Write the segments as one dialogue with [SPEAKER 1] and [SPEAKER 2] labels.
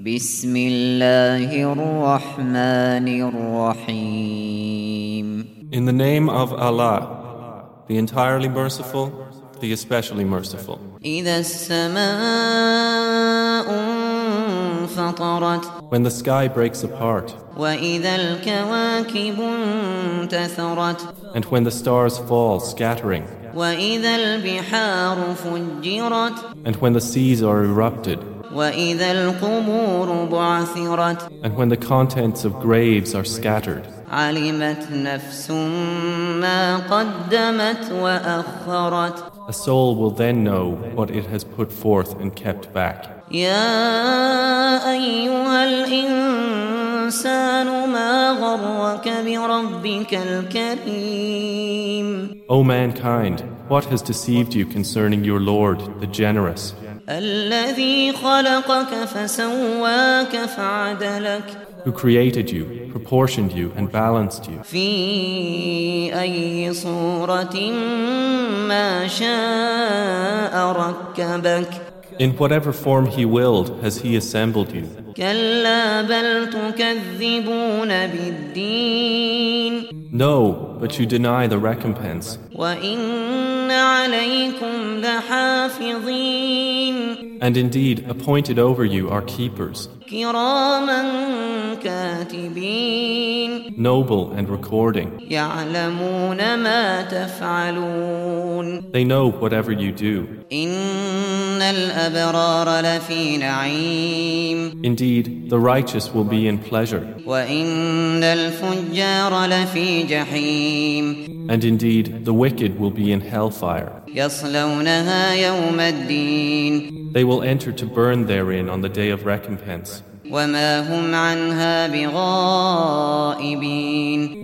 [SPEAKER 1] بسم الله الرحمن الرحيم
[SPEAKER 2] In the name of Allah, the entirely merciful, the especially merciful.
[SPEAKER 1] إذا السماء انفطرت
[SPEAKER 2] When the sky breaks apart,
[SPEAKER 1] وإذا الكواكب انتثرت
[SPEAKER 2] and when the stars fall scattering,
[SPEAKER 1] وإذا البحار فجرت
[SPEAKER 2] and when the seas are erupted,
[SPEAKER 1] وإذا القبور بعثرت
[SPEAKER 2] And when the contents of graves are scattered, a soul will then know what it has put forth and kept back. O mankind, what has deceived you concerning your Lord, the generous?
[SPEAKER 1] الذي خلقك فسواك فعدلك
[SPEAKER 2] who created you, proportioned you, and balanced you?
[SPEAKER 1] في أي صورة ما شاء ركبك
[SPEAKER 2] In whatever form He willed has He assembled you.
[SPEAKER 1] كلا بل تكذبون بالدين
[SPEAKER 2] No, but you deny the recompense.
[SPEAKER 1] وإن عليكم لحافظين
[SPEAKER 2] And indeed, appointed over you are keepers noble and recording. They know whatever you do. Indeed, the righteous will be in pleasure. And indeed, the wicked will be in hellfire. They will enter to burn therein on the day of recompense.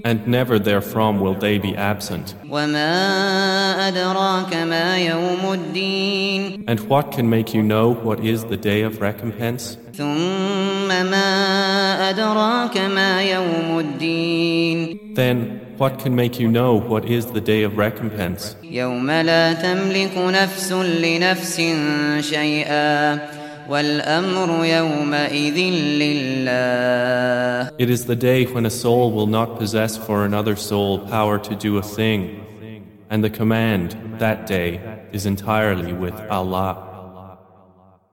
[SPEAKER 2] And never therefrom will they be absent. And what can make you know what is the day of recompense? Then what can make you know what is the day of recompense? It is the day when a soul will not possess for another soul power to do a thing, and the command that day is entirely with Allah.